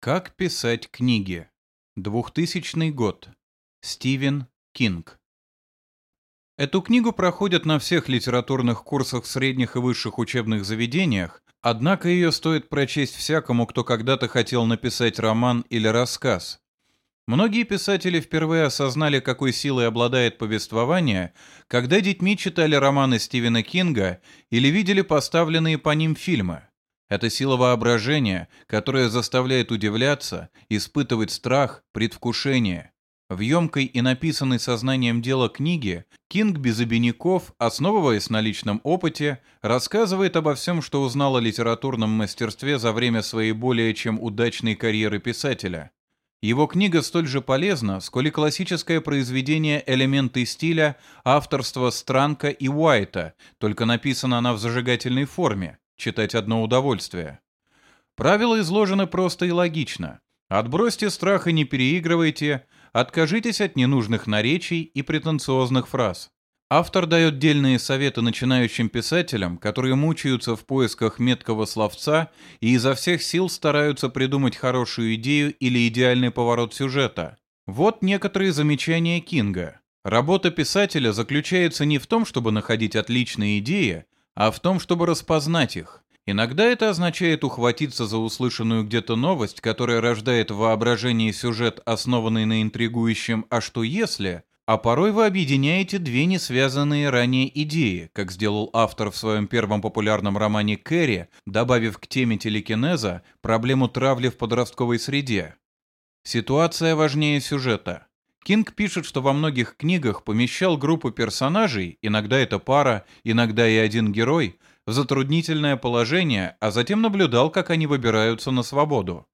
Как писать книги? 2000 год. Стивен Кинг. Эту книгу проходят на всех литературных курсах в средних и высших учебных заведениях, однако ее стоит прочесть всякому, кто когда-то хотел написать роман или рассказ. Многие писатели впервые осознали, какой силой обладает повествование, когда детьми читали романы Стивена Кинга или видели поставленные по ним фильмы. Это сила воображения, которая заставляет удивляться, испытывать страх, предвкушение. В емкой и написанной сознанием дела книге Кинг без обиняков, основываясь на личном опыте, рассказывает обо всем, что узнал о литературном мастерстве за время своей более чем удачной карьеры писателя. Его книга столь же полезна, сколь и классическое произведение «Элементы стиля» авторства Странка и Уайта, только написана она в зажигательной форме. Читать одно удовольствие. Правила изложены просто и логично. Отбросьте страх и не переигрывайте, откажитесь от ненужных наречий и претенциозных фраз. Автор дает дельные советы начинающим писателям, которые мучаются в поисках меткого словца и изо всех сил стараются придумать хорошую идею или идеальный поворот сюжета. Вот некоторые замечания Кинга. Работа писателя заключается не в том, чтобы находить отличные идеи, а в том, чтобы распознать их. Иногда это означает ухватиться за услышанную где-то новость, которая рождает в воображении сюжет, основанный на интригующем «а что если?», а порой вы объединяете две несвязанные ранее идеи, как сделал автор в своем первом популярном романе «Кэрри», добавив к теме телекинеза проблему травли в подростковой среде. Ситуация важнее сюжета. Кинг пишет, что во многих книгах помещал группу персонажей, иногда это пара, иногда и один герой, в затруднительное положение, а затем наблюдал, как они выбираются на свободу.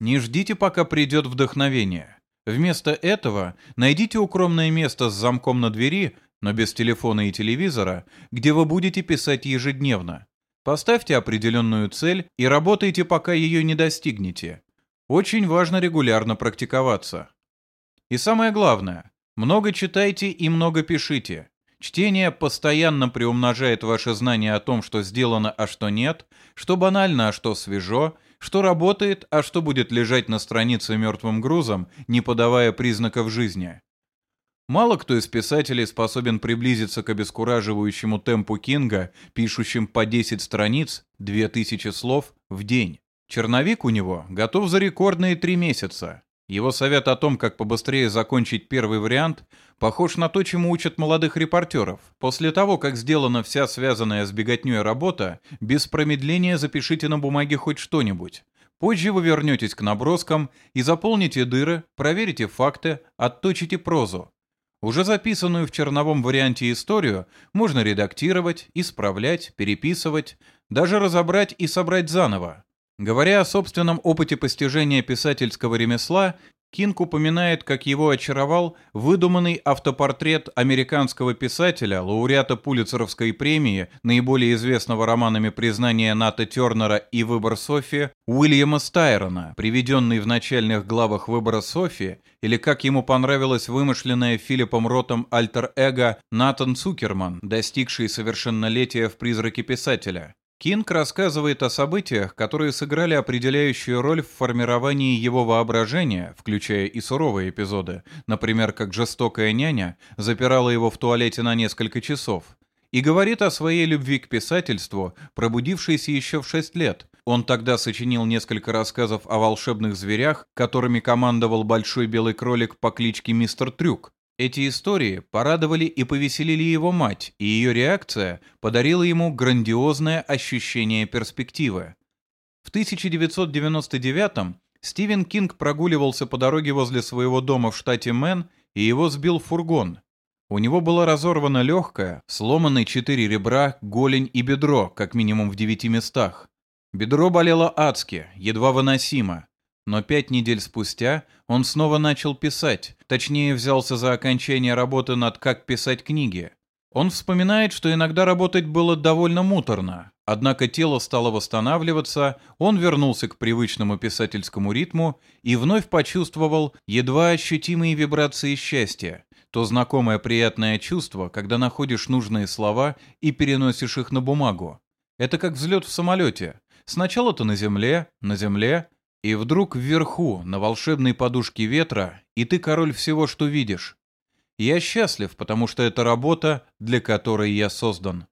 Не ждите, пока придет вдохновение. Вместо этого найдите укромное место с замком на двери, но без телефона и телевизора, где вы будете писать ежедневно. Поставьте определенную цель и работайте, пока ее не достигнете. Очень важно регулярно практиковаться. И самое главное, много читайте и много пишите. Чтение постоянно приумножает ваше знание о том, что сделано, а что нет, что банально, а что свежо, что работает, а что будет лежать на странице мертвым грузом, не подавая признаков жизни. Мало кто из писателей способен приблизиться к обескураживающему темпу Кинга, пишущим по 10 страниц, 2000 слов в день. Черновик у него готов за рекордные три месяца. Его совет о том, как побыстрее закончить первый вариант, похож на то, чему учат молодых репортеров. После того, как сделана вся связанная с беготней работа, без промедления запишите на бумаге хоть что-нибудь. Позже вы вернетесь к наброскам и заполните дыры, проверите факты, отточите прозу. Уже записанную в черновом варианте историю можно редактировать, исправлять, переписывать, даже разобрать и собрать заново. Говоря о собственном опыте постижения писательского ремесла, Кинг упоминает, как его очаровал выдуманный автопортрет американского писателя, лауреата Пулитцеровской премии, наиболее известного романами «Признание Ната Тернера» и «Выбор Софи» Уильяма Стайрона, приведенный в начальных главах «Выбора Софи», или как ему понравилось вымышленное Филиппом Ротом альтер-эго Натан Цукерман, достигший совершеннолетия в «Призраке писателя». Кинг рассказывает о событиях, которые сыграли определяющую роль в формировании его воображения, включая и суровые эпизоды, например, как жестокая няня запирала его в туалете на несколько часов, и говорит о своей любви к писательству, пробудившейся еще в 6 лет. Он тогда сочинил несколько рассказов о волшебных зверях, которыми командовал большой белый кролик по кличке Мистер Трюк, эти истории порадовали и повеселили его мать, и ее реакция подарила ему грандиозное ощущение перспективы. В 1999-м Стивен Кинг прогуливался по дороге возле своего дома в штате Мэн, и его сбил фургон. У него было разорвано легкое, сломаны четыре ребра, голень и бедро, как минимум в девяти местах. Бедро болело адски, едва выносимо. Но пять недель спустя он снова начал писать, точнее взялся за окончание работы над «Как писать книги». Он вспоминает, что иногда работать было довольно муторно, однако тело стало восстанавливаться, он вернулся к привычному писательскому ритму и вновь почувствовал едва ощутимые вибрации счастья, то знакомое приятное чувство, когда находишь нужные слова и переносишь их на бумагу. Это как взлет в самолете. Сначала ты на земле, на земле, И вдруг вверху, на волшебной подушке ветра, и ты король всего, что видишь. Я счастлив, потому что это работа, для которой я создан.